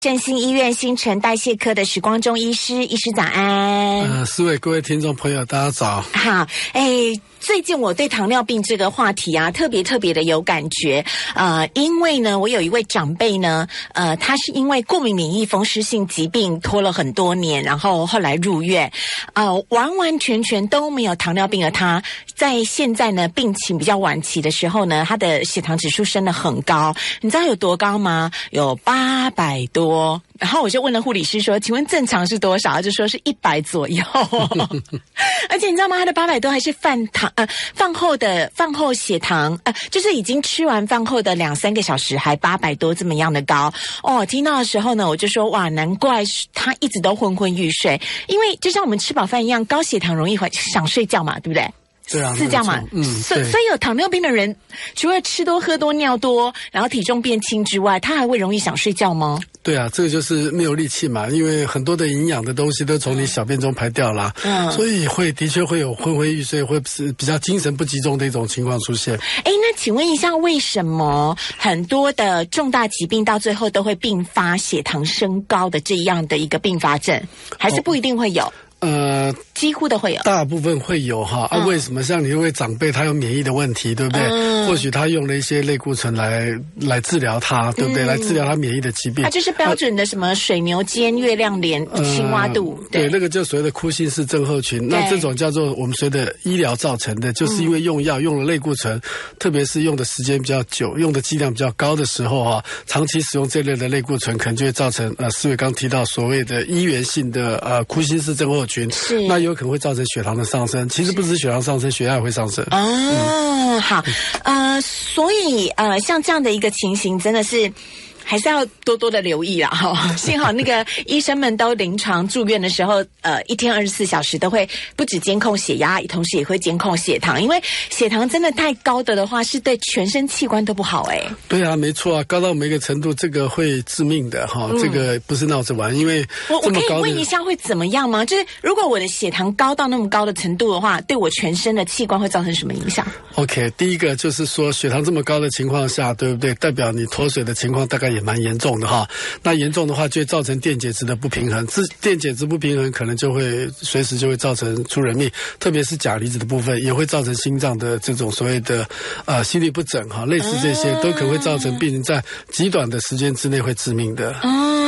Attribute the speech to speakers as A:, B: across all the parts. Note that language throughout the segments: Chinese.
A: 振兴医院新陈代谢科的许光中医师，医师早安。
B: 呃，四位各位听众朋友，大家早。
A: 好，哎。最近我对糖尿病这个话题啊，特别特别的有感觉，呃，因为呢，我有一位长辈呢，呃，他是因为过敏免疫风湿性疾病拖了很多年，然后后来入院，呃，完完全全都没有糖尿病的他，在现在呢病情比较晚期的时候呢，他的血糖指数升得很高，你知道有多高吗？有八百多。然后我就问了护理师说：“请问正常是多少？”他就说是一百左右。而且你知道吗？他的八百多还是饭糖呃饭后的饭后血糖呃，就是已经吃完饭后的两三个小时还八百多这么样的高哦。听到的时候呢，我就说哇，难怪他一直都昏昏欲睡，因为就像我们吃饱饭一样，高血糖容易会想睡觉嘛，对不对？
B: 是
A: 这样嘛？嗯，所所以有糖尿病的人，除了吃多喝多尿多，然后体重变轻之外，他还会容易想睡觉吗？
B: 对啊，这个就是没有力气嘛，因为很多的营养的东西都从你小便中排掉了，嗯，所以会的确会有昏昏欲睡，会是比较精神不集中的一种情况出现。
A: 哎，那请问一下，为什么很多的重大疾病到最后都会并发血糖升高的这样的一个并发症，还是不一定会有？
B: 呃，
A: 几乎都会有，
B: 大部分会有哈。啊，为什么？像你一位长辈，他有免疫的问题，对不对？或许他用了一些类固醇来来治疗他，对不对？来治疗他免疫的疾病。
A: 它就是标准的什么水牛肩、月亮脸、青蛙肚。
B: 对，那个就所谓的库欣氏症候群。那这种叫做我们所谓的医疗造成的，就是因为用药用了类固醇，特别是用的时间比较久、用的剂量比较高的时候哈，长期使用这类的类固醇，可能就会造成呃，思维刚提到所谓的医源性的呃库欣氏症候群。群
A: 是，
B: 那有可能会造成血糖的上升。其实不只是血糖上升，血压也会上升。
A: 哦，好，呃，所以呃，像这样的一个情形，真的是。还是要多多的留意啦哈！幸好那个医生们都临床住院的时候，呃，一天二十四小时都会不止监控血压，同时也会监控血糖，因为血糖真的太高的的话，是对全身器官都不好哎。
B: 对啊，没错啊，高到每个程度，这个会致命的哈，这个不是闹着玩，因为
A: 我我可以问一下会怎么样吗？就是如果我的血糖高到那么高的程度的话，对我全身的器官会造成什么影响
B: ？OK，第一个就是说血糖这么高的情况下，对不对？代表你脱水的情况大概。也蛮严重的哈，那严重的话就会造成电解质的不平衡，自电解质不平衡可能就会随时就会造成出人命，特别是钾离子的部分也会造成心脏的这种所谓的呃心律不整哈，类似这些都可能会造成病人在极短的时间之内会致命的。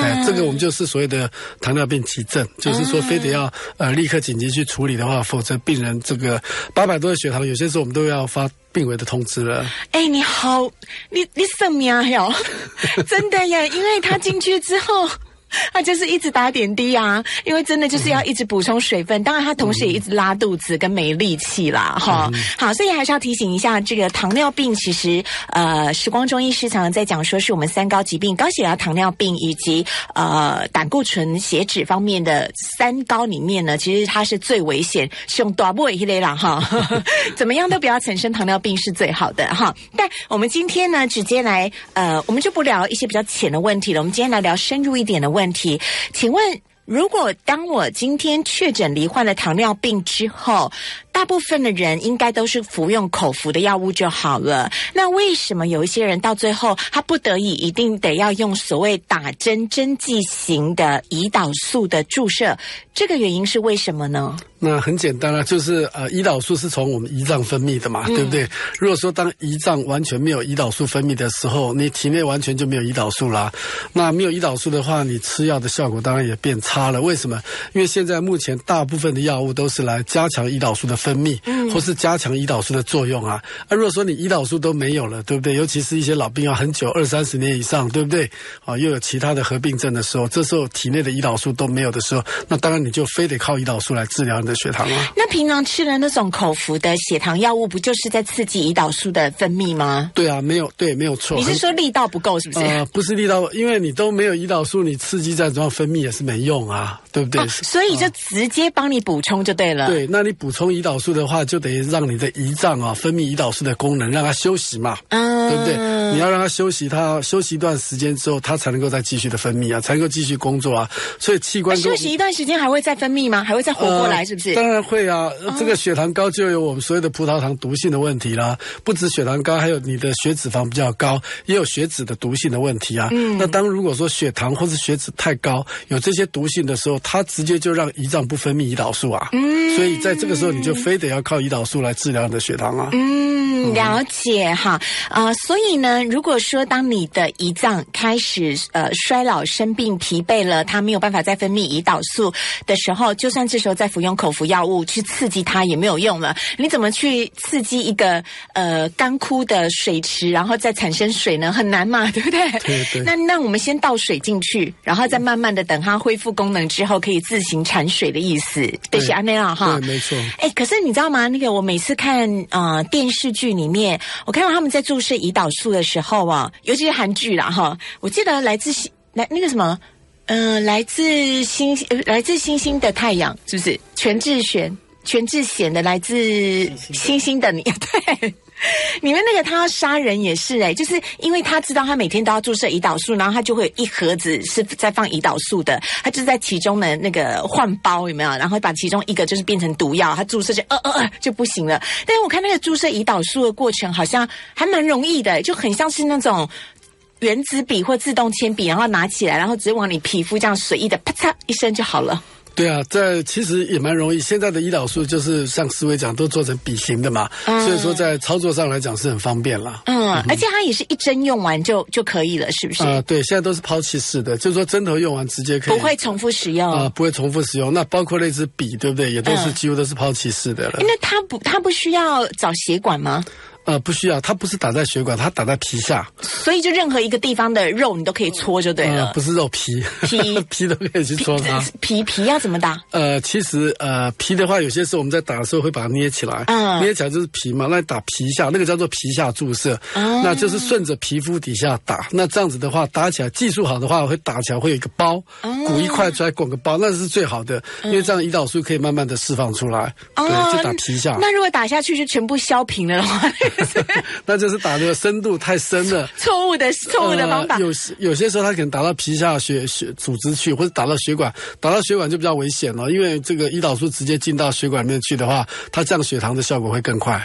B: 哎，这个我们就是所谓的糖尿病急症，就是说非得要呃立刻紧急去处理的话，否则病人这个八百多的血糖，有些时候我们都要发。病危的通知了。
A: 哎，你好，你你什么呀？哟，真的呀，因为他进去之后。他就是一直打点滴啊，因为真的就是要一直补充水分。当然，他同时也一直拉肚子跟没力气啦，哈。好，所以还是要提醒一下，这个糖尿病其实呃，时光中医师常常在讲说，是我们三高疾病：高血压、糖尿病以及呃胆固醇、血脂方面的三高里面呢，其实它是最危险，是用短波一类啦，哈。怎么样都不要产生糖尿病是最好的哈。但我们今天呢，直接来呃，我们就不聊一些比较浅的问题了，我们今天来聊深入一点的问。问题，请问，如果当我今天确诊罹患了糖尿病之后？大部分的人应该都是服用口服的药物就好了。那为什么有一些人到最后他不得已一定得要用所谓打针针剂型的胰岛素的注射？这个原因是为什么呢？
B: 那很简单啊，就是呃，胰岛素是从我们胰脏分泌的嘛，对不对？如果说当胰脏完全没有胰岛素分泌的时候，你体内完全就没有胰岛素啦。那没有胰岛素的话，你吃药的效果当然也变差了。为什么？因为现在目前大部分的药物都是来加强胰岛素的。分泌，或是加强胰岛素的作用啊。啊，如果说你胰岛素都没有了，对不对？尤其是一些老病要很久，二三十年以上，对不对？啊，又有其他的合并症的时候，这时候体内的胰岛素都没有的时候，那当然你就非得靠胰岛素来治疗你的血糖了。
A: 那平常吃的那种口服的血糖药物，不就是在刺激胰岛素的分泌吗？
B: 对啊，没有对，没有错。
A: 你是说力道不够，是不是？
B: 呃，不是力道，因为你都没有胰岛素，你刺激再怎样分泌也是没用啊，对不对？
A: 所以就直接帮你补充就对了。
B: 对，那你补充胰岛。素的话，就等于让你的胰脏啊分泌胰岛素的功能，让它休息嘛，
A: 嗯，
B: 对不对？你要让它休息，它休息一段时间之后，它才能够再继续的分泌啊，才能够继续工作啊。所以器官
A: 休息一段时间还会再分泌吗？还会再活过来，是不是？
B: 当然会啊。这个血糖高就有我们所谓的葡萄糖毒性的问题啦。不止血糖高，还有你的血脂肪比较高，也有血脂的毒性的问题啊。嗯。那当如果说血糖或是血脂太高，有这些毒性的时候，它直接就让胰脏不分泌胰岛素啊。嗯。所以在这个时候，你就非得要靠胰岛素来治疗你的血糖啊。
A: 嗯，了解哈啊。所以呢，如果说当你的胰脏开始呃衰老、生病、疲惫了，它没有办法再分泌胰岛素的时候，就算这时候再服用口服药物去刺激它也没有用了。你怎么去刺激一个呃干枯的水池，然后再产生水呢？很难嘛，对不对？
B: 对对。
A: 那那我们先倒水进去，然后再慢慢的等它恢复功能之后，可以自行产水的意思。对，是安内拉哈。
B: 对，没错。
A: 哎，可是你知道吗？那个我每次看呃电视剧里面，我看到他们在注射胰岛素的时候啊，尤其是韩剧啦哈，我记得来自来那个什么。嗯，来自星来自星星的太阳，是不是全智贤？全智贤的来自星星的你，对，里面那个他要杀人也是哎，就是因为他知道他每天都要注射胰岛素，然后他就会有一盒子是在放胰岛素的，他就在其中的那个换包有没有？然后把其中一个就是变成毒药，他注射就呃呃呃就不行了。但是我看那个注射胰岛素的过程好像还蛮容易的，就很像是那种。原子笔或自动铅笔，然后拿起来，然后直接往你皮肤这样随意的啪嚓一声就好了。
B: 对啊，在其实也蛮容易。现在的胰岛素就是像思维讲，都做成笔型的嘛，所以说在操作上来讲是很方便了。
A: 嗯，而且它也是一针用完就就可以了，是不是？
B: 啊，对，现在都是抛弃式的，就是说针头用完直接可以，
A: 不会重复使用
B: 啊，不会重复使用。那包括那支笔，对不对？也都是几乎都是抛弃式的了。
A: 那它不，它不需要找血管吗？
B: 呃，不需要，它不是打在血管，它打在皮下，
A: 所以就任何一个地方的肉你都可以搓就对了。
B: 不是肉皮，
A: 皮
B: 皮都可以去搓它。
A: 皮皮要怎么打？
B: 呃，其实呃皮的话，有些时候我们在打的时候会把它捏起来，嗯，捏起来就是皮嘛。那打皮下那个叫做皮下注射，那就是顺着皮肤底下打。那这样子的话，打起来技术好的话，会打起来会有一个包，鼓一块出来滚个包，那是最好的，因为这样胰岛素可以慢慢的释放出来。对，就打皮下。
A: 那如果打下去就全部削平了的话？
B: 那就是打的深度太深了，
A: 错误的错误的方法。
B: 有有些时候他可能打到皮下血血组织去，或者打到血管，打到血管就比较危险了，因为这个胰岛素直接进到血管里面去的话，它降血糖的效果会更快。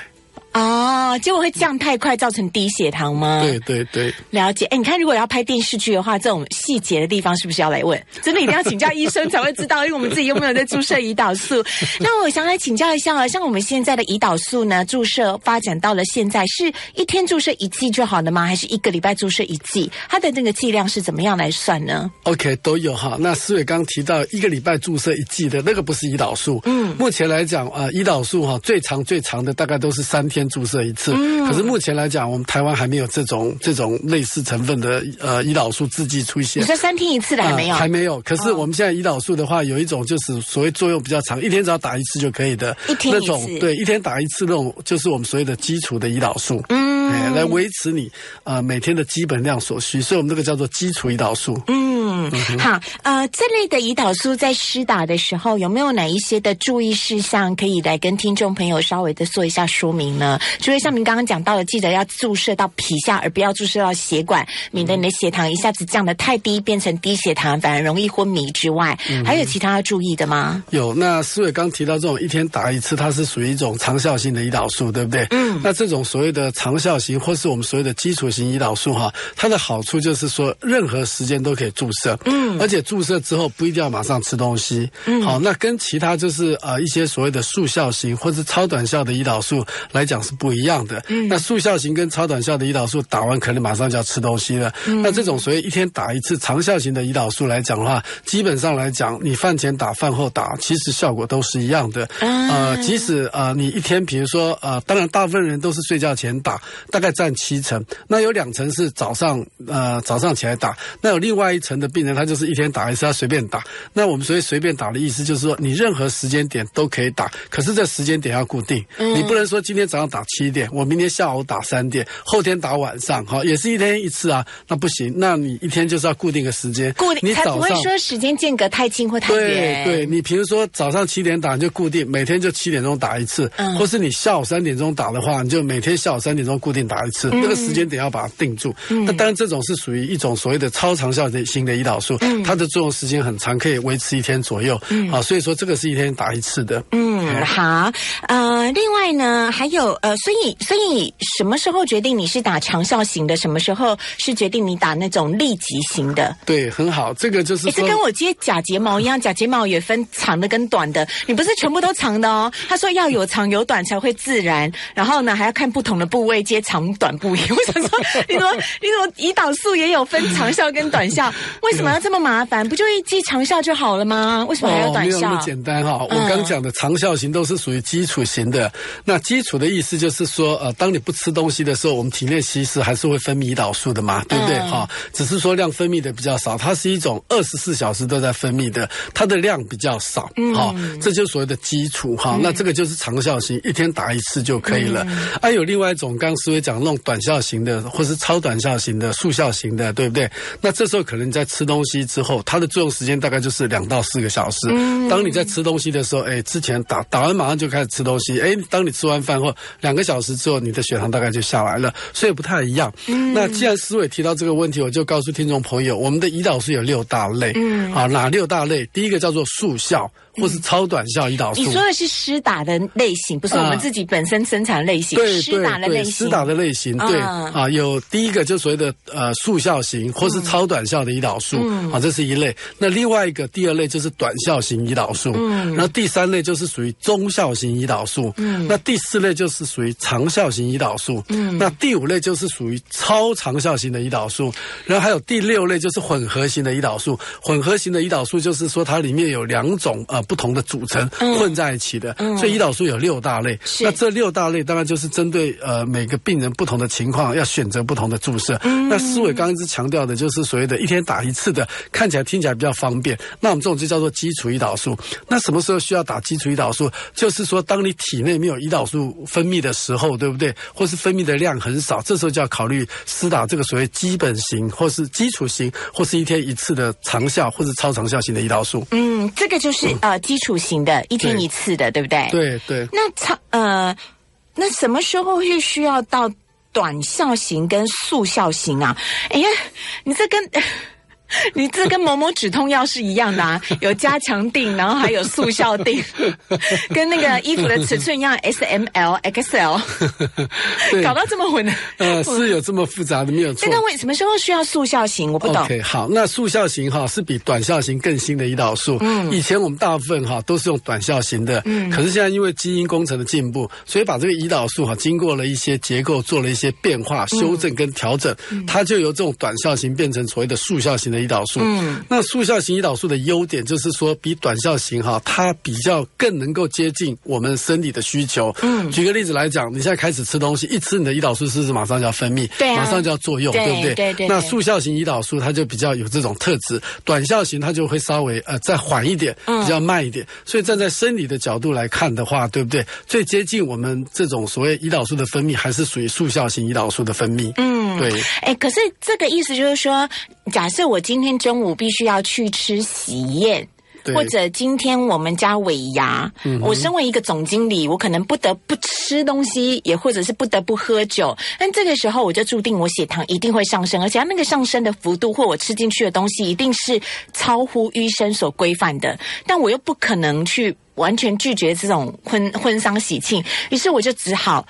A: 哦，结果会降太快，造成低血糖吗？
B: 对对对，
A: 了解。哎，你看，如果要拍电视剧的话，这种细节的地方是不是要来问？真的一定要请教医生才会知道，因为我们自己又没有在注射胰岛素。那我想来请教一下啊，像我们现在的胰岛素呢，注射发展到了现在，是一天注射一剂就好了吗？还是一个礼拜注射一剂？它的那个剂量是怎么样来算呢
B: ？OK，都有哈。那思伟刚提到一个礼拜注射一剂的那个不是胰岛素。嗯，目前来讲啊，胰岛素哈最长最长的大概都是三天。注射一次，可是目前来讲，我们台湾还没有这种这种类似成分的呃胰岛素制剂出现。
A: 你说三天一次的还没有？
B: 还没有。可是我们现在胰岛素的话，有一种就是所谓作用比较长，一天只要打一次就可以的。
A: 一天
B: 那种对，一天打一次那种，就是我们所谓的基础的胰岛素。
A: 嗯，
B: 来维持你呃每天的基本量所需，所以我们这个叫做基础胰岛素。
A: 嗯，好，呃，这类的胰岛素在施打的时候，有没有哪一些的注意事项可以来跟听众朋友稍微的做一下说明呢？除了像您刚刚讲到的，记得要注射到皮下，而不要注射到血管，免得你的血糖一下子降得太低，变成低血糖，反而容易昏迷之外，还有其他要注意的吗？
B: 有，那思伟刚提到这种一天打一次，它是属于一种长效性的胰岛素，对不对？嗯，那这种所谓的长效型，或是我们所谓的基础型胰岛素，哈，它的好处就是说，任何时间都可以注射，嗯，而且注射之后不一定要马上吃东西，嗯，好，那跟其他就是呃一些所谓的速效型或是超短效的胰岛素来讲是不一样的。嗯，那速效型跟超短效的胰岛素打完可能马上就要吃东西了。嗯，那这种所谓一天打一次长效型的胰岛素来讲的话，基本上来讲，你饭前打、饭后打，其实效果都是一样的。呃，即使呃你一天，比如说呃，当然大部分人都是睡觉前打，大概占七成。那有两成是早上呃早上起来打，那有另外一层的病人，他就是一天打一次，他随便打。那我们所以随便打的意思，就是说你任何时间点都可以打，可是这时间点要固定，你不能说今天早上打七点，我明天下午打三点，后天打晚上，哈，也是一天一次啊，那不行，那你一天就是要固定个时间，
A: 固定你才不会说时间间隔太近或太
B: 远。对，对你比如说早上七点打就固定，每天就七点钟打一次，或是你下午三点钟打的话，你就每天下午三点钟固定打一次，这个时间点要把它定住。那当然这种是属于一种所谓的超长效型的胰岛素，它的作用时间很长，可以维持一天左右。啊，所以说这个是一天打一次的。
A: 嗯，好，呃，另外呢，还有呃，所以所以什么时候决定你是打长效型的？什么时候是决定你打那种立即型的？
B: 对，很好，这个就是
A: 这跟我接假睫毛一样，假睫毛也分长的跟短的，你不是全部都长的哦。他说要有长有短才会自然，然后呢还要看不同的部位接长短不一。我想说，你怎么 你怎么胰岛素也有分长效跟短效？为什么要这么麻烦？不就一剂长效就好了吗？为什么还要短效？
B: 没有那么简单哈。我刚讲的长效型都是属于基础型的。那基础的意思就是说，呃，当你不吃东西的时候，我们体内其实还是会分泌胰岛素的嘛，对不对？哈，只是说量分泌的比较少。它是一种二十四小时都在分泌的，它的量比较少。好，这就所谓的基础哈。那这个就是长效型，一天打一次就可以了。还有另外一种，刚刚思维讲那种短效型的，或是超短效型的、速效型的，对不对？那这时候可能你在吃东西之后，它的作用时间大概就是两到四个小时。当你在吃东西的时候，哎，之前打打完马上就开始吃东西，哎，当你吃完饭后两个小时之后，你的血糖大概就下来了，所以不太一样。那既然思伟提到这个问题，我就告诉听众朋友，我们的胰岛素有六大类，啊，哪六大类？第一个叫做速效。或是超短效胰岛素，
A: 你说的是施打的类型，不是我们自己本身生产类型。
B: 对对对，施打的类型，对啊，有第一个就所谓的呃速效型或是超短效的胰岛素，啊，这是一类。那另外一个第二类就是短效型胰岛素，嗯，然后第三类就是属于中效型胰岛素，嗯，那第四类就是属于长效型胰岛素，嗯，那第五类就是属于超长效型的胰岛素，然后还有第六类就是混合型的胰岛素。混合型的胰岛素就是说它里面有两种呃。不同的组成混在一起的，所以胰岛素有六大类。那这六大类当然就是针对呃每个病人不同的情况，要选择不同的注射。那思伟刚刚一直强调的就是所谓的一天打一次的，看起来听起来比较方便。那我们这种就叫做基础胰岛素。那什么时候需要打基础胰岛素？就是说当你体内没有胰岛素分泌的时候，对不对？或是分泌的量很少，这时候就要考虑施打这个所谓基本型，或是基础型，或是一天一次的长效或是超长效型的胰岛素。
A: 嗯，这个就是呃。基础型的，一天一次的，对不对？
B: 对对。
A: 那长呃，那什么时候会需要到短效型跟速效型啊？哎呀，你这跟。你这跟某某止痛药是一样的啊，有加强定，然后还有速效定，跟那个衣服的尺寸一样，S M L X L，搞到这么混的。
B: 呃，是有这么复杂的没有错。
A: 那为什么时候需要速效型？我不懂。
B: OK，好，那速效型哈是比短效型更新的胰岛素。嗯，以前我们大部分哈都是用短效型的，嗯，可是现在因为基因工程的进步，所以把这个胰岛素哈经过了一些结构做了一些变化、修正跟调整，它就由这种短效型变成所谓的速效型的。胰岛素，嗯，那速效型胰岛素的优点就是说，比短效型哈，它比较更能够接近我们身体的需求。嗯，举个例子来讲，你现在开始吃东西，一吃你的胰岛素是不是马上就要分泌？
A: 对，
B: 马上就要作用，对不对？
A: 对对。
B: 那速效型胰岛素它就比较有这种特质，短效型它就会稍微呃再缓一点，比较慢一点。所以站在生理的角度来看的话，对不对？最接近我们这种所谓胰岛素的分泌，还是属于速效型胰岛素的分泌。嗯，对。
A: 哎，可是这个意思就是说，假设我今天中午必须要去吃喜宴，或者今天我们家尾牙，我身为一个总经理，我可能不得不吃东西，也或者是不得不喝酒。但这个时候，我就注定我血糖一定会上升，而且它那个上升的幅度或我吃进去的东西，一定是超乎医生所规范的。但我又不可能去完全拒绝这种婚婚丧喜庆，于是我就只好。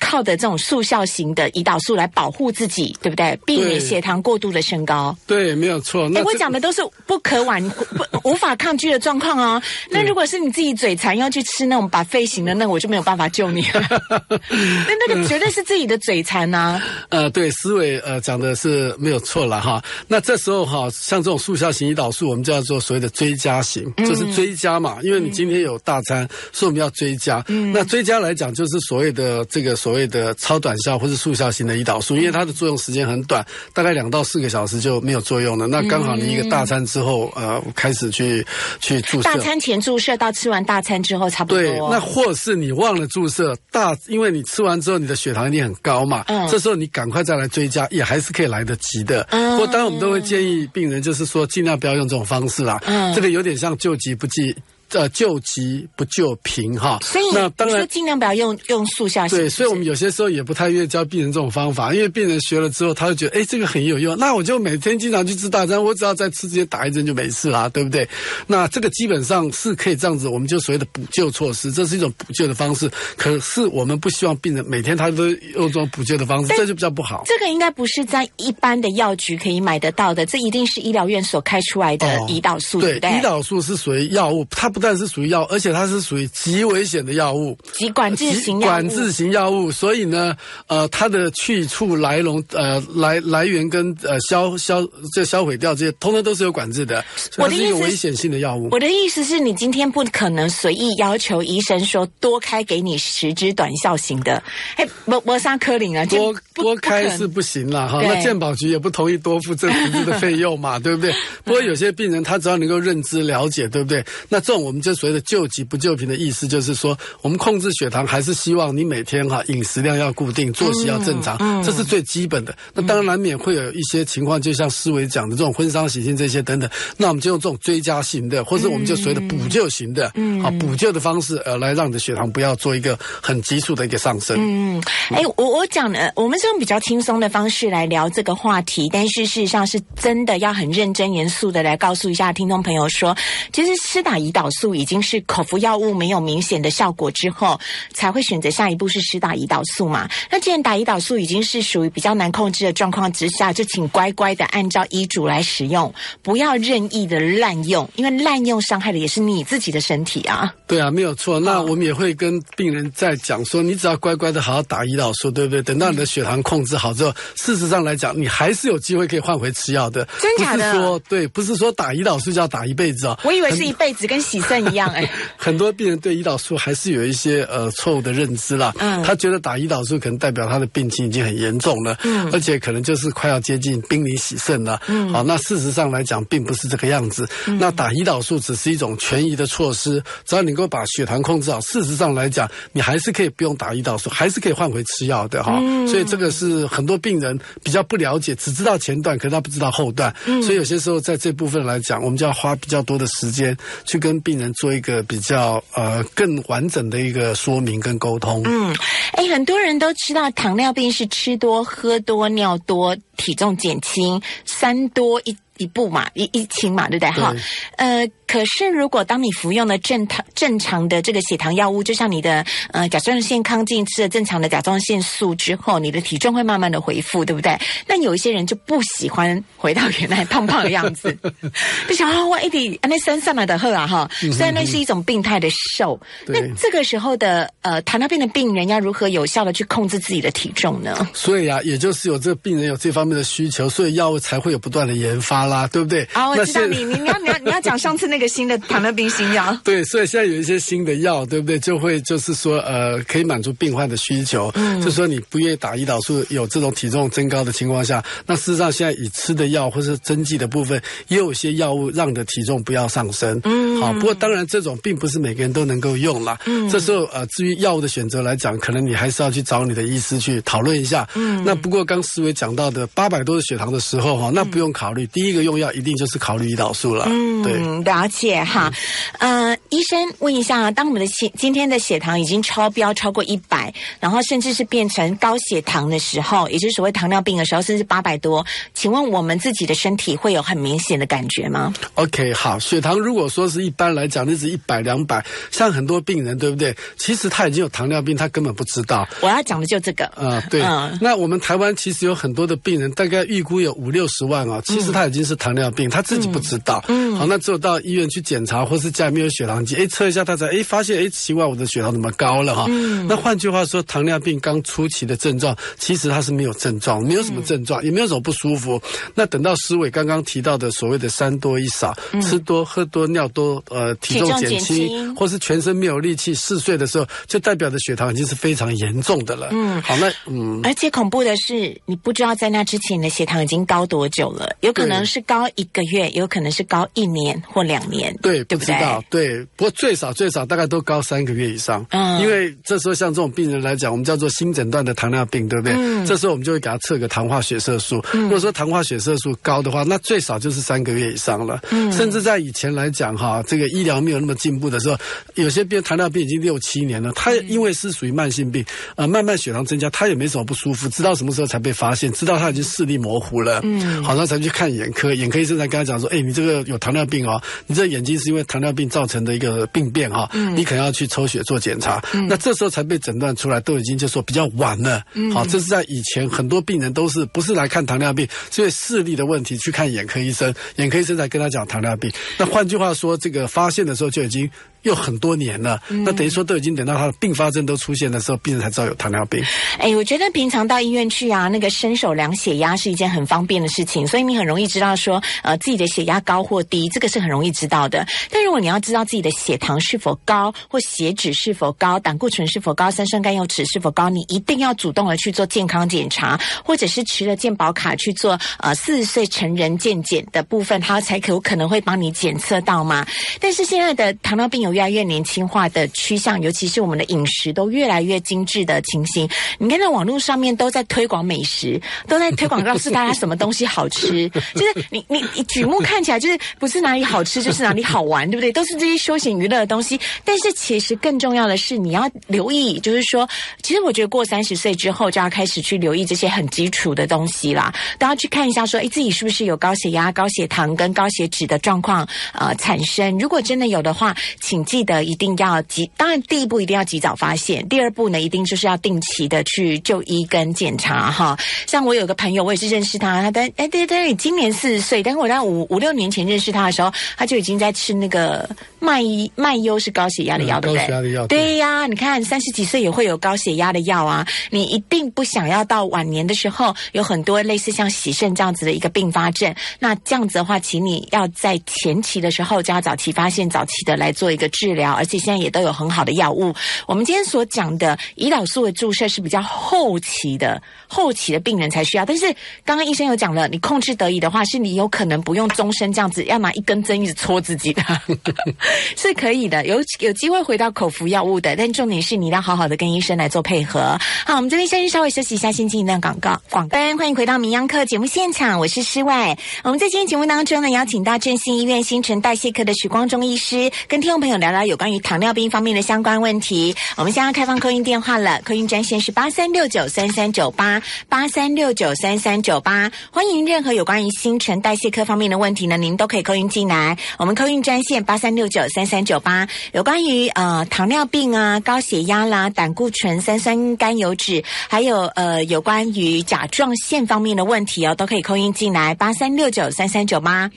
A: 靠的这种速效型的胰岛素来保护自己，对不对？避免血糖过度的升高。
B: 对，没有错。那
A: 我讲的都是不可挽、不无法抗拒的状况哦。那如果是你自己嘴馋要去吃那种把肺型的，那我就没有办法救你了。那那个绝对是自己的嘴馋呐。
B: 呃，对，思维呃讲的是没有错了哈。那这时候哈，像这种速效型胰岛素，我们就要做所谓的追加型，就是追加嘛。因为你今天有大餐，所以我们要追加。那追加来讲，就是所谓的这个。所谓的超短效或是速效型的胰岛素，因为它的作用时间很短，大概两到四个小时就没有作用了。那刚好你一个大餐之后，呃，开始去去注射。
A: 大餐前注射到吃完大餐之后差不多。
B: 对，那或是你忘了注射大，因为你吃完之后你的血糖一定很高嘛，嗯，这时候你赶快再来追加，也还是可以来得及的。嗯，不过当然我们都会建议病人，就是说尽量不要用这种方式啦。嗯，这个有点像救急不急。呃，救急不救贫哈，
A: 所以那当然尽量不要用用速效型。
B: 对，所以我们有些时候也不太愿意教病人这种方法，因为病人学了之后，他就觉得哎，这个很有用，那我就每天经常去吃大餐，我只要在吃之前打一针就没事啦，对不对？那这个基本上是可以这样子，我们就所谓的补救措施，这是一种补救的方式。可是我们不希望病人每天他都用这种补救的方式，这就比较不好。
A: 这个应该不是在一般的药局可以买得到的，这一定是医疗院所开出来的胰岛素，对对？
B: 胰岛素是属于药物，它不但是属于药，而且它是属于极危险的药物，
A: 极管制型
B: 管制型药物。所以呢，呃，它的去处来龙，呃，来来源跟呃消消这销毁掉这些，通通都是有管制的。我的意思是危险性的药物。
A: 我的意思是你今天不可能随意要求医生说多开给你十支短效型的。哎，摩摩沙科林啊，
B: 多多开是不行了哈。那健保局也不同意多付这十支的费用嘛，对不对？不过有些病人他只要能够认知了解，对不对？那这种我们就所谓的救。急不救贫的意思就是说，我们控制血糖还是希望你每天哈饮食量要固定，作息要正常，这是最基本的。那当然难免会有一些情况，就像思维讲的这种婚丧喜庆这些等等，那我们就用这种追加型的，或者我们就所谓的补救型的，好补救的方式，呃，来让你的血糖不要做一个很急速的一个上升。
A: 嗯，哎，我我讲的，我们是用比较轻松的方式来聊这个话题，但是事实上是真的要很认真严肃的来告诉一下听众朋友说，其实施打胰岛素已经是。口服药物没有明显的效果之后，才会选择下一步是施打胰岛素嘛？那既然打胰岛素已经是属于比较难控制的状况之下，就请乖乖的按照医嘱来使用，不要任意的滥用，因为滥用伤害的也是你自己的身体啊。
B: 对啊，没有错。那我们也会跟病人在讲说，你只要乖乖的好好打胰岛素，对不对？等到你的血糖控制好之后，事实上来讲，你还是有机会可以换回吃药的。
A: 真假的？
B: 说对，不是说打胰岛素就要打一辈子哦。
A: 我以为是一辈子，跟洗肾一样哎。
B: 很多病人对胰岛素还是有一些呃错误的认知啦。嗯，他觉得打胰岛素可能代表他的病情已经很严重了，嗯，而且可能就是快要接近濒临洗肾了。嗯，好，那事实上来讲并不是这个样子。那打胰岛素只是一种权宜的措施，只要能够把血糖控制好，事实上来讲，你还是可以不用打胰岛素，还是可以换回吃药的哈。所以这个是很多病人比较不了解，只知道前段，可是他不知道后段。所以有些时候在这部分来讲，我们就要花比较多的时间去跟病人做一个比较。呃更完整的一个说明跟沟通。
A: 嗯，哎，很多人都知道糖尿病是吃多、喝多、尿多、体重减轻三多一。一步嘛，一一轻嘛，对不对？哈，呃，可是如果当你服用了正常正常的这个血糖药物，就像你的呃甲状腺亢进吃了正常的甲状腺素之后，你的体重会慢慢的恢复，对不对？那有一些人就不喜欢回到原来胖胖的样子，就想啊，我一点那身上来的喝啊哈，虽然那是一种病态的瘦，那这个时候的呃糖尿病的病人要如何有效的去控制自己的体重呢？
B: 所以啊，也就是有这个病人有这方面的需求，所以药物才会有不断的研发。啦，对不对？
A: 啊，我知道你，你你要你要你要讲上次那个新的糖尿病新药。
B: 对，所以现在有一些新的药，对不对？就会就是说，呃，可以满足病患的需求。嗯，就说你不愿意打胰岛素，有这种体重增高的情况下，那事实上现在以吃的药或是针剂的部分，也有一些药物让你的体重不要上升。嗯，好，不过当然这种并不是每个人都能够用了。嗯，这时候呃，至于药物的选择来讲，可能你还是要去找你的医师去讨论一下。嗯，那不过刚思维讲到的八百多的血糖的时候哈，那不用考虑第一。个用药一定就是考虑胰岛素了，嗯，对，
A: 了解哈。呃，医生问一下，当我们的血今天的血糖已经超标超过一百，然后甚至是变成高血糖的时候，也就是所谓糖尿病的时候，甚至八百多，请问我们自己的身体会有很明显的感觉吗
B: ？OK，好，血糖如果说是一般来讲，那是一百两百，像很多病人对不对？其实他已经有糖尿病，他根本不知道。
A: 我要讲的就这个，
B: 嗯，对。那我们台湾其实有很多的病人，大概预估有五六十万啊，其实他已经。是糖尿病，他自己不知道。嗯，好，那只有到医院去检查，或是家里面有血糖机，哎，测一下他才哎发现哎奇怪，我的血糖怎么高了哈？那换句话说，糖尿病刚初期的症状，其实他是没有症状，没有什么症状，也没有什么不舒服。那等到思伟刚刚提到的所谓的三多一少，吃多喝多尿多，呃，体重减轻，或是全身没有力气嗜睡的时候，就代表的血糖已经是非常严重的了。嗯，好，那嗯，
A: 而且恐怖的是，你不知道在那之前你的血糖已经高多久了，有可能是高一个月，有可能是高一年或两年。
B: 对，
A: 对不对？
B: 对，不过最少最少大概都高三个月以上。嗯，因为这时候像这种病人来讲，我们叫做新诊断的糖尿病，对不对？嗯，这时候我们就会给他测个糖化血色素。如果说糖化血色素高的话，那最少就是三个月以上了。嗯，甚至在以前来讲，哈，这个医疗没有那么进步的时候，有些病糖尿病已经六七年了，他因为是属于慢性病，呃，慢慢血糖增加，他也没什么不舒服，知道什么时候才被发现，知道他已经视力模糊了。嗯，好，那才去看眼科，眼科医生才跟他讲说，哎，你这个有糖尿病哦，你这眼睛是因为糖尿病造成的一个病变哈，你可能要去抽血做检查。那这时候才被诊断出来，都已经就说比较晚了。好，这是在以前很多病人都是不是来看糖尿病，所以视力的问题去看眼科医生，眼科医生才跟他讲糖尿病。那换句话说，这个发现的时候就已经。又很多年了，那等于说都已经等到他的并发症都出现的时候，病人才知道有糖尿病。
A: 哎，我觉得平常到医院去啊，那个伸手量血压是一件很方便的事情，所以你很容易知道说，呃，自己的血压高或低，这个是很容易知道的。但如果你要知道自己的血糖是否高，或血脂是否高，胆固醇是否高，三酸甘油脂是否高，你一定要主动的去做健康检查，或者是持了健保卡去做呃四十岁成人健检的部分，它才可有可能会帮你检测到嘛。但是现在的糖尿病有越来越年轻化的趋向，尤其是我们的饮食都越来越精致的情形。你看，在网络上面都在推广美食，都在推广告诉大家什么东西好吃。就是你你你举目看起来，就是不是哪里好吃，就是哪里好玩，对不对？都是这些休闲娱乐的东西。但是其实更重要的是，你要留意，就是说，其实我觉得过三十岁之后，就要开始去留意这些很基础的东西啦。都要去看一下，说，哎，自己是不是有高血压、高血糖跟高血脂的状况呃产生？如果真的有的话，请记得。一定要及，当然第一步一定要及早发现，第二步呢，一定就是要定期的去就医跟检查哈。像我有个朋友，我也是认识他，他但哎对对，今年四十岁，但是我在五五六年前认识他的时候，他就已经在吃那个麦麦优是高血压的药，对不对？对呀，你看三十几岁也会有高血压的药啊，你一定不想要到晚年的时候有很多类似像洗肾这样子的一个并发症。那这样子的话，请你要在前期的时候就要早期发现，早期的来做一个治疗。而且现在也都有很好的药物。我们今天所讲的胰岛素的注射是比较后期的，后期的病人才需要。但是刚刚医生有讲了，你控制得宜的话，是你有可能不用终身这样子，要拿一根针一直戳自己的，是可以的。有有机会回到口服药物的，但重点是你要好好的跟医生来做配合。好，我们这边先稍微休息一下，先进一段广告。广告，欢迎回到《名央课》节目现场，我是诗外。我们在今天节目当中呢，邀请到振兴医院新陈代谢科的许光中医师，跟听众朋友聊聊有关。于糖尿病方面的相关问题，我们现在开放客运电话了，客运专线是八三六九三三九八八三六九三三九八，欢迎任何有关于新陈代谢科方面的问题呢，您都可以扣音进来。我们客运专线八三六九三三九八，有关于呃糖尿病啊、高血压啦、胆固醇、三酸甘油脂，还有呃有关于甲状腺方面的问题哦，都可以扣音进来八三六九三三九八。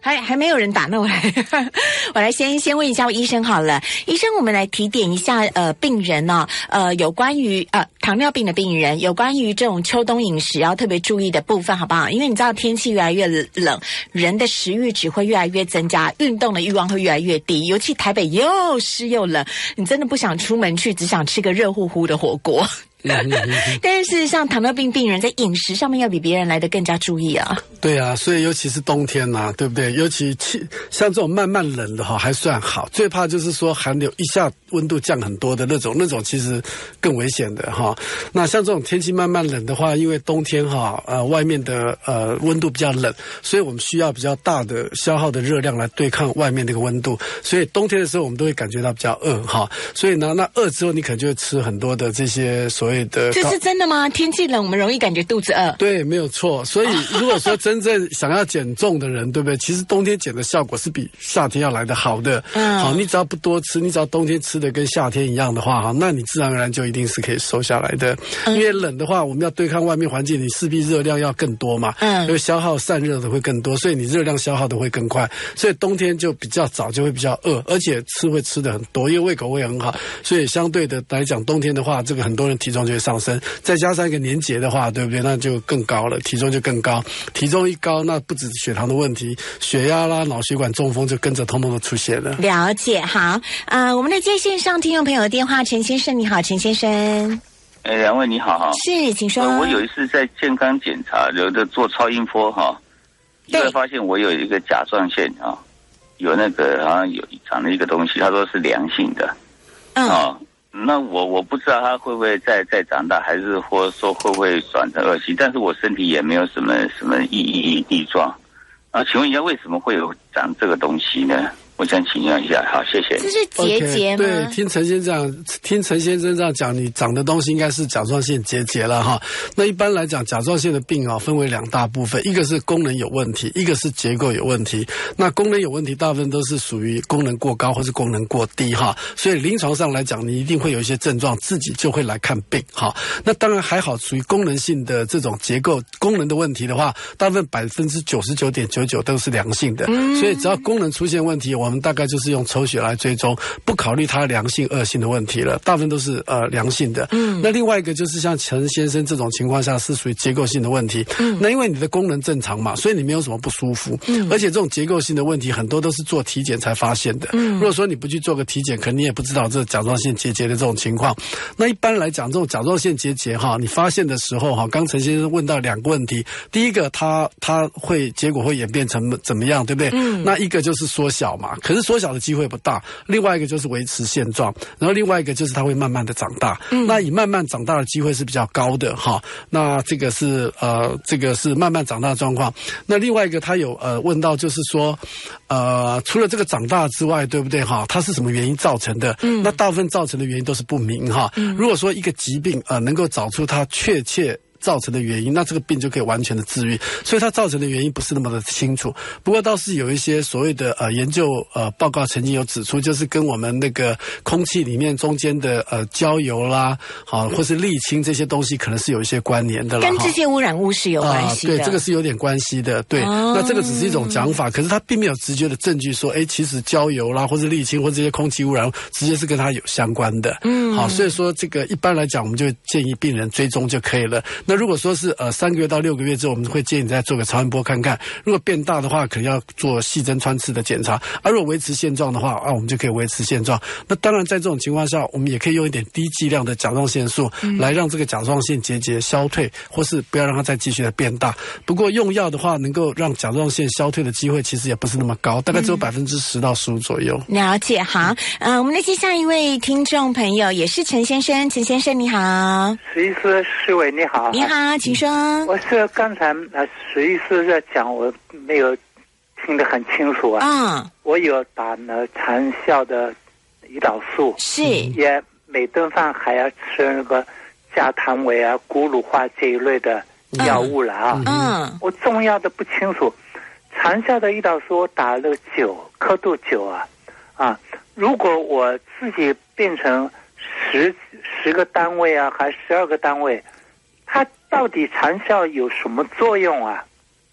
A: 还还没有人打，那我来，我来先先问一下医生好了。医生，我们来提点一下，呃，病人呢，呃，有关于呃糖尿病的病人，有关于这种秋冬饮食要特别注意的部分，好不好？因为你知道天气越来越冷，人的食欲只会越来越增加，运动的欲望会越来越低。尤其台北又湿又冷，你真的不想出门去，只想吃个热乎乎的火锅。但是，像糖尿病病人在饮食上面要比别人来的更加注意啊。
B: 对啊，所以尤其是冬天呐，对不对？尤其气像这种慢慢冷的哈，还算好。最怕就是说寒流一下温度降很多的那种，那种其实更危险的哈。那像这种天气慢慢冷的话，因为冬天哈，呃，外面的呃温度比较冷，所以我们需要比较大的消耗的热量来对抗外面那个温度。所以冬天的时候，我们都会感觉到比较饿哈。所以呢，那饿之后，你可能就会吃很多的这些所。谓的
A: 这是真的吗？天气冷，我们容易感觉肚子饿。
B: 对，没有错。所以如果说真正想要减重的人，对不对？其实冬天减的效果是比夏天要来的好的。
A: 嗯
B: 好，你只要不多吃，你只要冬天吃的跟夏天一样的话，哈，那你自然而然就一定是可以瘦下来的。
A: 嗯
B: 因为冷的话，我们要对抗外面环境，你势必热量要更多嘛，
A: 嗯
B: 因为消耗散热的会更多，所以你热量消耗的会更快。所以冬天就比较早就会比较饿，而且吃会吃的很多，因为胃口会很好，所以相对的来讲，冬天的话，这个很多人体重就会上升，再加上一个年节的话，对不对？那就更高了，体重就更高。体重一高，那不止血糖的问题，血压啦、脑血管、中风就跟着通通都出现了。
A: 了解，好，呃，我们来接线上听众朋友的电话，陈先生，你好，陈先生，
C: 哎，两位你好哈。
A: 是，请说。
C: 呃我有一次在健康检查，有的做超音波哈，意
A: 对
C: 外发现我有一个甲状腺啊，有那个好像有长了一个东西，他说是良性的
A: 嗯，
C: 啊。那我我不知道它会不会再再长大，还是或者说会不会转成恶性？但是我身体也没有什么什么异异异状啊。请问一下，为什么会有长这个东西呢？我想请教一下。好，谢谢。
A: 这是结节吗
B: 对，听陈先生这样，听陈先生这样讲，你长的东西应该是甲状腺结节了哈。那一般来讲，甲状腺的病啊，分为两大部分，一个是功能有问题，一个是结构有问题。那功能有问题，大部分都是属于功能过高或是功能过低哈。所以临床上来讲，你一定会有一些症状，自己就会来看病哈。那当然还好，属于功能性的这种结构功能的问题的话，大部分百分之九十九点九九都是良性的。所以只要功能出现问题，我们大概就是用抽血来追踪，不考虑它良性恶性的问题了，大部分都是呃良性的。嗯，那另外一个就是像陈先生这种情况下是属于结构性的问题。嗯，那因为你的功能正常嘛，所以你没有什么不舒服。嗯，而且这种结构性的问题很多都是做体检才发现的。嗯，如果说你不去做个体检，可能你也不知道这甲状腺结节的这种情况。那一般来讲，这种甲状腺结节哈，你发现的时候哈，刚陈先生问到两个问题，第一个它它会结果会演变成怎么样，对不对？嗯，那一个就是缩小嘛，可是缩小的机会不大。另外一个就是维持现状，然后另外一个就是它会慢慢的长大。嗯，那以慢慢长大的机会是比较高的哈。那这个是呃，这个是慢慢长大的状况。那另外一个他有呃问到，就是说，呃，除了这个长大之外，对不对哈？它是什么原因造成的？嗯，那大部分造成的原因都是不明哈。嗯，如果说一个疾病呃能够找出它确切。造成的原因，那这个病就可以完全的治愈。所以它造成的原因不是那么的清楚。不过倒是有一些所谓的呃研究呃报告曾经有指出，就是跟我们那个空气里面中间的呃焦油啦，好、或是沥青这些东西，可能是有一些关联的了
A: 跟这些污染物是有关系的。
B: 啊。对，这个是有点关系的。对，
A: 哦
B: 那这个只是一种讲法，可是它并没有直接的证据说，哎，其实焦油啦，或是沥青或者这些空气污染物，直接是跟它有相关的。嗯，好，所以说这个一般来讲，我们就建议病人追踪就可以了。那如果说是呃三个月到六个月之后，我们会建议你再做个超音波看看。如果变大的话，可能要做细针穿刺的检查。而、如果维持现状的话，啊，我们就可以维持现状。那当然，在这种情况下，我们也可以用一点低剂量的甲状腺素、来让这个甲状腺结节消退，或是不要让它再继续的变大。不过用药的话，能够让甲状腺消退的机会其实也不是那么高，大概只有百分之十到十五左右。
A: 了解，好，呃，我们来接下一位听众朋友，也是陈先生，陈先生你好，
D: 石医师，施伟你好。
A: 你好，请说。
D: 我是刚才呃，徐医师在讲，我没有听得很清楚啊。
A: 嗯，
D: 我有打了长效的胰岛素，
A: 是，
D: 也每顿饭还要吃那个加糖维啊、咕噜化这一类的药物了啊。
A: 嗯
D: 我重要的不清楚，长效的胰岛素我打了九刻度九啊啊！如果我自己变成十十个单位啊，还十二个单位，它到底长效有什么作用啊？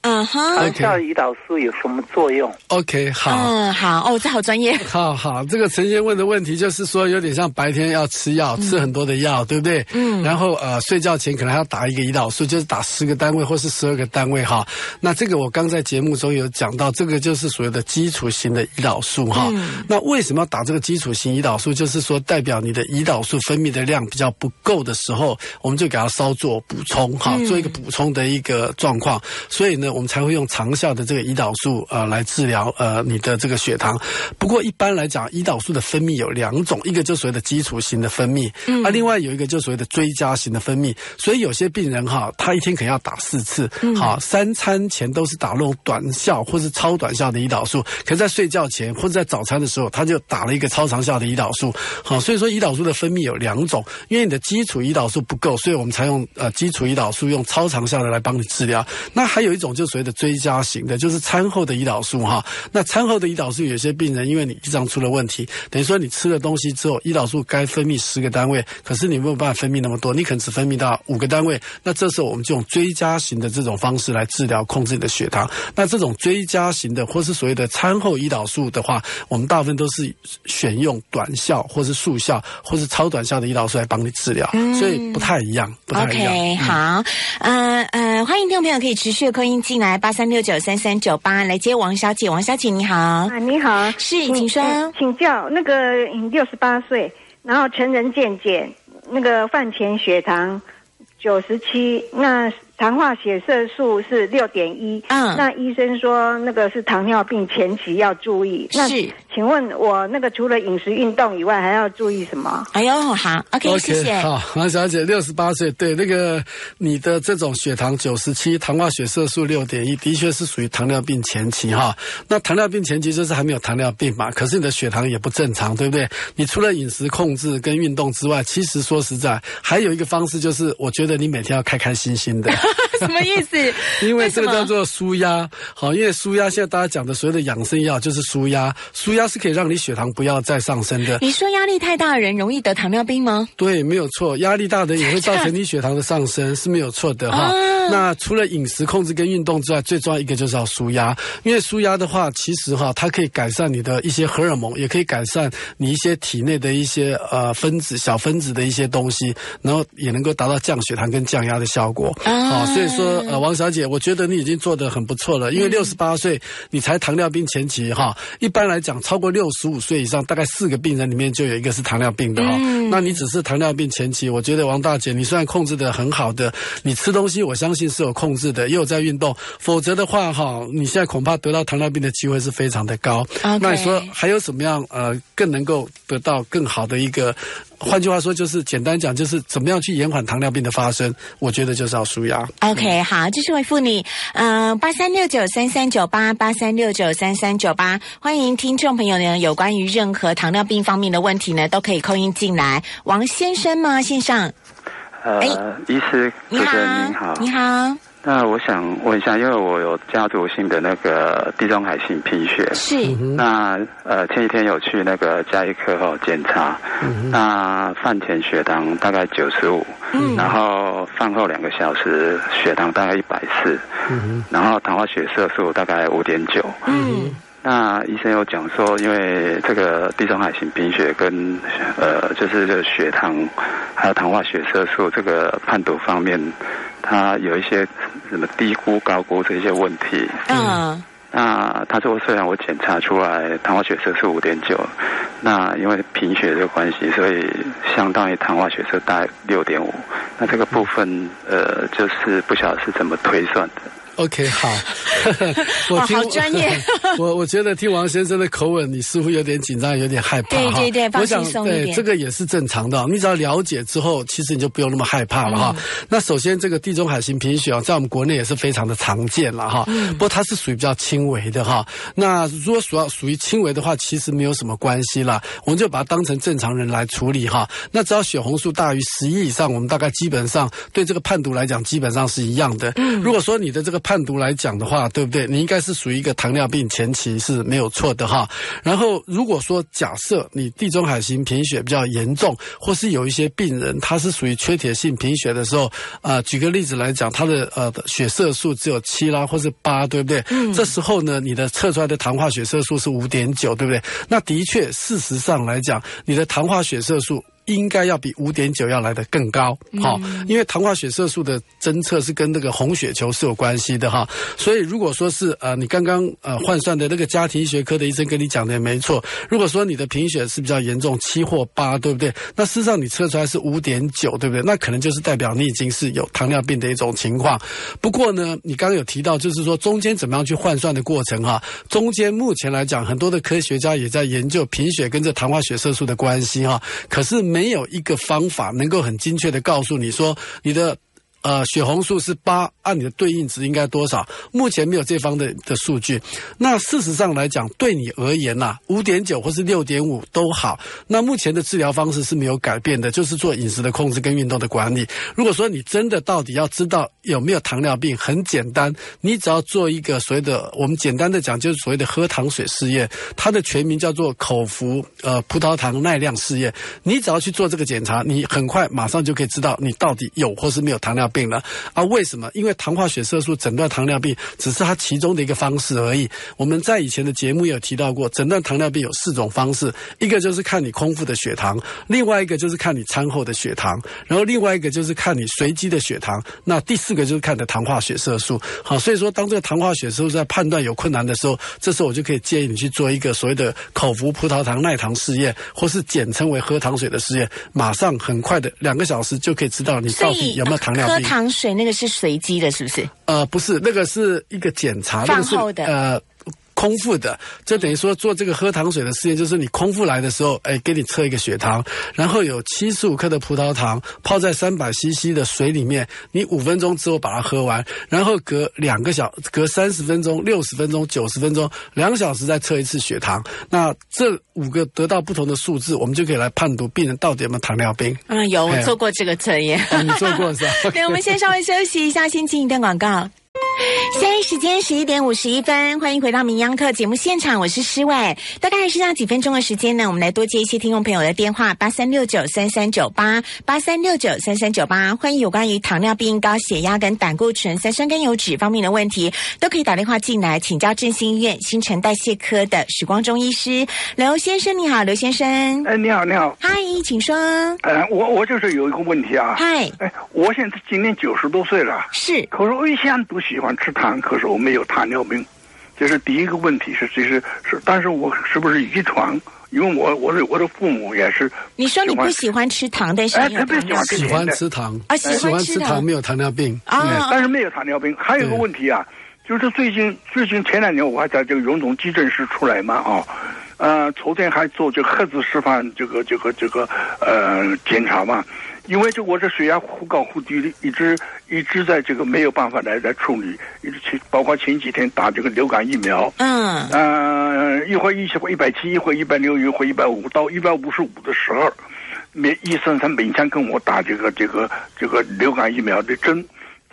A: 嗯哼，
D: 长效胰岛素有什么作用
B: ？OK，好。
A: 嗯，好，哦，这好专业。
B: 好好，这个陈先问的问题就是说，有点像白天要吃药，吃很多的药，对不对？嗯。然后呃，睡觉前可能还要打一个胰岛素，就是打十个单位或是十二个单位哈。那这个我刚在节目中有讲到，这个就是所谓的基础型的胰岛素哈。那为什么要打这个基础型胰岛素？就是说代表你的胰岛素分泌的量比较不够的时候，我们就给它稍作补充哈，做一个补充的一个状况。所以呢，我们才会用长效的这个胰岛素呃来治疗呃你的这个血糖。不过一般来讲，胰岛素的分泌有两种，一个就所谓的基础型的分泌，嗯，啊，另外有一个就所谓的追加型的分泌。所以有些病人哈，他一天可能要打四次，好，三餐前都是打那种短效或是超短效的胰岛素，可在睡觉前或者在早餐的时候，他就打了一个超长效的胰岛素。好，所以说胰岛素的分泌有两种，因为你的基础胰岛素不够，所以我们才用呃基础胰岛素用超长效的来帮你治疗。那还有一种就所谓的追加型的，就是餐后的胰岛素哈。那餐后的胰岛素，有些病人因为你胰脏出了问题，等于说你吃了东西之后，胰岛素该分泌十个单位，可是你没有办法分泌那么多，你可能只分泌到五个单位。那这时候我们就用追加型的这种方式来治疗控制你的血糖。那这种追加型的或是所谓的餐后胰岛素的话，我们大部分都是选用短效或是速效或是超短效的胰岛素来帮你治疗，所以不太一样，不太一样。
A: OK，好，呃呃，欢迎听众朋友可以持续的扣音进来八三六九三三九八来接王小姐，王小姐你好，
E: 啊你好，
A: 是请说，
E: 请教那个六十八岁，然后成人健检，那个饭前血糖九十七，那。糖化血色素是六点一，嗯，那医生说那个是糖尿病前期要注意。
A: 是，
E: 请问我那个除了饮食运动以外，还要注意什么？
A: 哎呦，好，OK，谢谢。
B: 好，王小姐，六十八岁，对，那个你的这种血糖九十七，糖化血色素六点一，的确是属于糖尿病前期哈。那糖尿病前期就是还没有糖尿病嘛，可是你的血糖也不正常，对不对？你除了饮食控制跟运动之外，其实说实在，还有一个方式就是，我觉得你每天要开开心心的。
A: 什么意思？
B: 因为这个叫做舒压，好，因为舒压现在大家讲的所有的养生药就是舒压，舒压是可以让你血糖不要再上升的。
A: 你说压力太大的人容易得糖尿病吗？
B: 对，没有错，压力大的也会造成你血糖的上升 是没有错的哈。那除了饮食控制跟运动之外，最重要一个就是要舒压，因为舒压的话，其实哈，它可以改善你的一些荷尔蒙，也可以改善你一些体内的一些呃分子、小分子的一些东西，然后也能够达到降血糖跟降压的效果。好，所以说呃，王小姐，我觉得你已经做得很不错了，因为六十八岁你才糖尿病前期哈。一般来讲，超过六十五岁以上，大概四个病人里面就有一个是糖尿病的哈。那你只是糖尿病前期，我觉得王大姐，你虽然控制的很好的，你吃东西我相信。是有控制的，也有在运动，否则的话，哈，你现在恐怕得到糖尿病的机会是非常的高。那你说还有什么样呃，更能够得到更好的一个？换句话说，就是简单讲，就是怎么样去延缓糖尿病的发生？我觉得就是要舒压。
A: OK，好，继续回复你，嗯，八三六九三三九八八三六九三三九八，欢迎听众朋友呢，有关于任何糖尿病方面的问题呢，都可以扣音进来。王先生吗？线上。
F: 呃，医师哥哥您好，
A: 你好。
F: 那我想问一下，因为我有家族性的那个地中海性贫血，
A: 是。
F: 那呃，前几天有去那个加医科后检查，那饭前血糖大概九十五，然后饭后两个小时血糖大概一百四，然后糖化血色素大概五点九。嗯。那医生有讲说，因为这个地中海型贫血跟呃，就是这个血糖还有糖化血色素这个判读方面，它有一些什么低估、高估这些问题。嗯。那他说，虽然我检查出来糖化血色素五点九，那因为贫血这个关系，所以相当于糖化血色大概六点五。那这个部分呃，就是不晓得是怎么推算的。
B: OK，好，
A: 我好专业。
B: 我我觉得听王先生的口吻，你似乎有点紧张，有点害怕。
A: 对对对，
B: 我想对这个也是正常的。你只要了解之后，其实你就不用那么害怕了哈。那首先，这个地中海型贫血啊，在我们国内也是非常的常见了哈。不过它是属于比较轻微的哈。那如果属要属于轻微的话，其实没有什么关系了，我们就把它当成正常人来处理哈。那只要血红素大于十一以上，我们大概基本上对这个判读来讲，基本上是一样的。嗯如果说你的这个判读来讲的话，对不对？你应该是属于一个糖尿病前期是没有错的哈。然后如果说假设你地中海型贫血比较严重，或是有一些病人他是属于缺铁性贫血的时候，啊，举个例子来讲，他的呃血色素只有七啦，或是八，对不对？嗯。这时候呢，你的测出来的糖化血色素是五点九，对不对？那的确，事实上来讲，你的糖化血色素。应该要比五点九要来的更高，好，因为糖化血色素的侦测是跟那个红血球是有关系的哈，所以如果说是呃你刚刚呃换算的那个家庭医学科的医生跟你讲的也没错，如果说你的贫血是比较严重七或八，对不对？那事实上你测出来是五点九，对不对？那可能就是代表你已经是有糖尿病的一种情况。不过呢，你刚刚有提到就是说中间怎么样去换算的过程哈，中间目前来讲很多的科学家也在研究贫血跟这糖化血色素的关系哈，可是没有一个方法能够很精确的告诉你说你的。呃，血红素是八，按你的对应值应该多少？目前没有这方的的数据。那事实上来讲，对你而言呐，五点九或是六点五都好。那目前的治疗方式是没有改变的，就是做饮食的控制跟运动的管理。如果说你真的到底要知道有没有糖尿病，很简单，你只要做一个所谓的，我们简单的讲就是所谓的喝糖水试验，它的全名叫做口服呃葡萄糖耐量试验。你只要去做这个检查，你很快马上就可以知道你到底有或是没有糖尿病。病了啊？为什么？因为糖化血色素诊断糖尿病只是它其中的一个方式而已。我们在以前的节目也有提到过，诊断糖尿病有四种方式：一个就是看你空腹的血糖，另外一个就是看你餐后的血糖，然后另外一个就是看你随机的血糖，那第四个就是看的糖化血色素。好，所以说当这个糖化血色素在判断有困难的时候，这时候我就可以建议你去做一个所谓的口服葡萄糖耐糖试验，或是简称为喝糖水的试验，马上很快的两个小时就可以知道你到底有没有糖尿病。
A: 糖水那个是随机的，是不是？
B: 呃，不是，那个是一个检查，
A: 饭后的
B: 呃。空腹的，就等于说做这个喝糖水的试验，就是你空腹来的时候，哎，给你测一个血糖，然后有七十五克的葡萄糖泡在三百 CC 的水里面，你五分钟之后把它喝完，然后隔两个小，隔三十分钟、六十分钟、九十分钟，两小时再测一次血糖。那这五个得到不同的数字，我们就可以来判读病人到底有没有糖尿病。
A: 嗯，有我做过这个测验，
B: 你做过是吧？
A: 对，我们先稍微休息一下，先进一段广告。现在时间十一点五十一分，欢迎回到《名央课》节目现场，我是诗伟。大概还剩下几分钟的时间呢，我们来多接一些听众朋友的电话，八三六九三三九八，八三六九三三九八。欢迎有关于糖尿病、高血压跟胆固醇、三酸甘油脂方面的问题，都可以打电话进来请教振兴医院新陈代谢科的许光中医师刘先生。你好，刘先生。
G: 哎，你好，你好。
A: 嗨，请说。
G: 哎，我我就是有一个问题啊。
A: 嗨。
G: 哎，我现在今年九十多岁了。
A: 是。
G: 可是我一向都喜欢吃糖。可是我没有糖尿病，这是第一个问题是，其实是，但是我是不是遗传？因为我我的我的父母也是。
A: 你说你不喜欢吃糖，但是
G: 特别喜欢
B: 喜欢吃糖
A: 啊，喜
B: 欢吃糖，没有糖尿病
A: 啊，
G: 但是没有糖尿病。还有个问题啊，就是最近最近前两年我还在这个荣总急诊室出来嘛啊，呃，昨天还做这个核磁示范这个这个这个呃检查嘛。因为这我这血压忽高忽低的，一直一直在这个没有办法来来处理，一直前包括前几天打这个流感疫苗，
A: 嗯，
G: 呃，一会儿一会一百七，一会儿一百六，一会儿一百五，到一百五十五的时候，每医生他每天跟我打这个这个这个流感疫苗的针。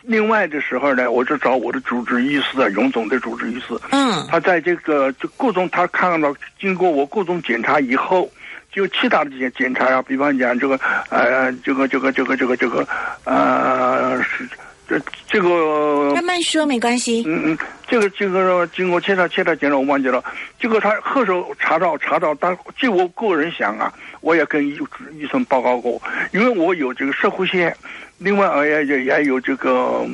G: 另外的时候呢，我就找我的主治医师啊，荣总的主治医师，
A: 嗯，
G: 他在这个就各种他看到经过我各种检查以后。就其他的检检查呀，比方讲这个，呃，这个这个这个这个这个，呃，是这这个。
A: 慢慢说没关系。
G: 嗯嗯，这个这个经过检查其他检查，我忘记了。这个他后手查到查到，但据我个人想啊，我也跟医医生报告过，因为我有这个射弧线，另外也也也有这个，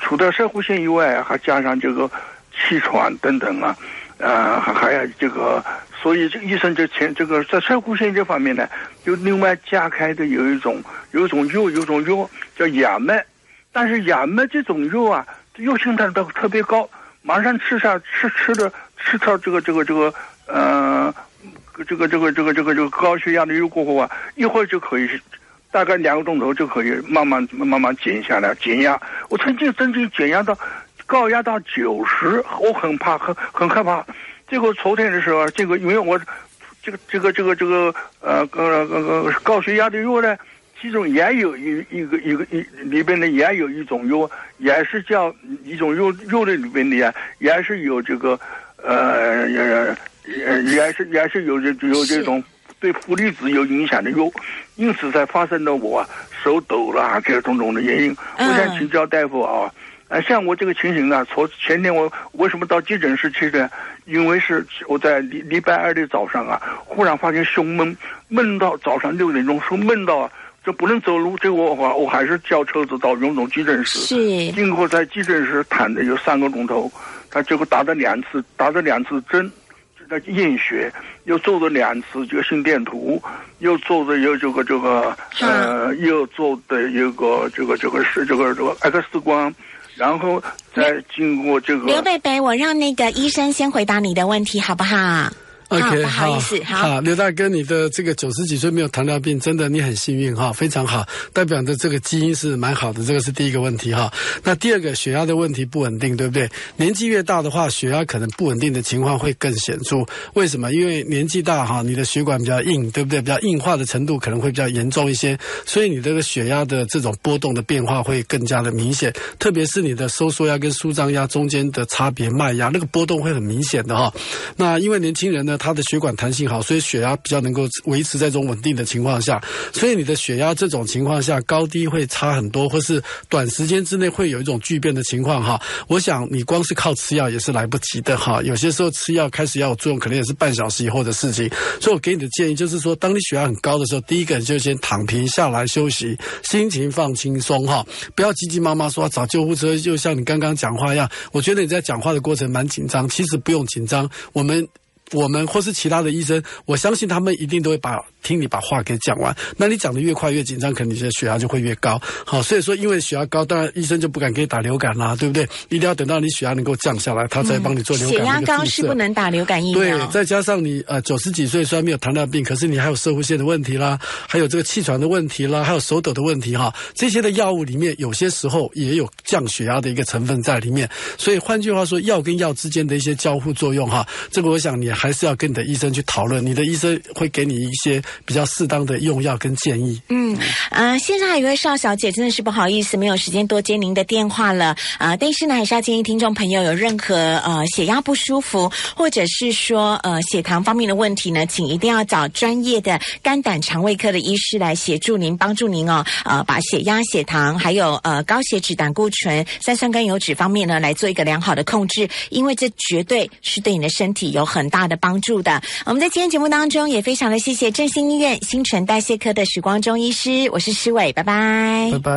G: 除了射弧线以外，还加上这个气喘等等啊，呃，还还有这个。所以，这医生这前这个在射弧线这方面呢，就另外加开的有一种有一种药，有一种药叫亚麦，但是亚麦这种药啊，药性它都特别高，马上吃下吃吃的吃到这个这个这个呃，这个这个这个这个这个高血压的药过后啊，一会儿就可以，大概两个钟头就可以慢慢慢慢减下来减压。我曾经曾经减压到高压到九十，我很怕很很害怕。最后昨天的时候，这个因为我这个这个这个这个呃呃呃高血压的药呢，其中也有一一个一个一里边呢也有一种药，也是叫一种药药的里边的呀，也是有这个呃也也是也是有这有这种对负离子有影响的药，因此才发生了我手抖了这种种的原因。我想请教大夫啊。呃，像我这个情形呢，从前天我为什么到急诊室去呢？因为是我在礼礼拜二的早上啊，忽然发现胸闷，闷到早上六点钟，说闷到这不能走路，这个我我我还是叫车子到荣总急诊室。
A: 是。
G: 经过在急诊室躺了有三个钟头，他结果打了两次，打了两次针，那验血，又做了两次这个心电图，又做的有这个这个呃，又做的一个这个这个是这个这个 X 光。然后再经过这个
A: 刘贝贝，我让那个医生先回答你的问题，好不好
B: ？OK，
A: 不好意思，
B: 好，刘大哥，你的这个九十几岁没有糖尿病，真的你很幸运哈，非常好，代表的这个基因是蛮好的，这个是第一个问题哈。那第二个血压的问题不稳定，对不对？年纪越大的话，血压可能不稳定的情况会更显著。为什么？因为年纪大哈，你的血管比较硬，对不对？比较硬化的程度可能会比较严重一些，所以你这个血压的这种波动的变化会更加的明显，特别是你的收缩压跟舒张压中间的差别，脉压那个波动会很明显的哈。那因为年轻人呢。它的血管弹性好，所以血压比较能够维持在这种稳定的情况下，所以你的血压这种情况下高低会差很多，或是短时间之内会有一种巨变的情况哈。我想你光是靠吃药也是来不及的哈，有些时候吃药开始要有作用，可能也是半小时以后的事情。所以我给你的建议就是说，当你血压很高的时候，第一个人就先躺平下来休息，心情放轻松哈，不要急急忙忙说找救护车，就像你刚刚讲话一样。我觉得你在讲话的过程蛮紧张，其实不用紧张，我们。我们或是其他的医生，我相信他们一定都会把听你把话给讲完。那你讲的越快越紧张，可能你的血压就会越高。好，所以说因为血压高，当然医生就不敢给你打流感啦，对不对？一定要等到你血压能够降下来，他才帮你做流感。
A: 血压高是不能打流感疫
B: 苗。对，再加上你呃九十几岁虽然没有糖尿病，可是你还有射会腺的问题啦，还有这个气喘的问题啦，还有手抖的问题哈。这些的药物里面有些时候也有降血压的一个成分在里面。所以换句话说，药跟药之间的一些交互作用哈，这个我想你。还是要跟你的医生去讨论，你的医生会给你一些比较适当的用药跟建议。
A: 嗯，呃，线上有一位邵小姐，真的是不好意思，没有时间多接您的电话了。啊，但是呢，还是要建议听众朋友有任何呃血压不舒服，或者是说呃血糖方面的问题呢，请一定要找专业的肝胆肠胃科的医师来协助您，帮助您哦，呃，把血压、血糖还有呃高血脂、胆固醇、三酸甘油脂方面呢，来做一个良好的控制，因为这绝对是对你的身体有很大。的帮助的，我们在今天节目当中也非常的谢谢郑新医院新陈代谢科的时光中医师，我是施伟，拜拜，
B: 拜拜。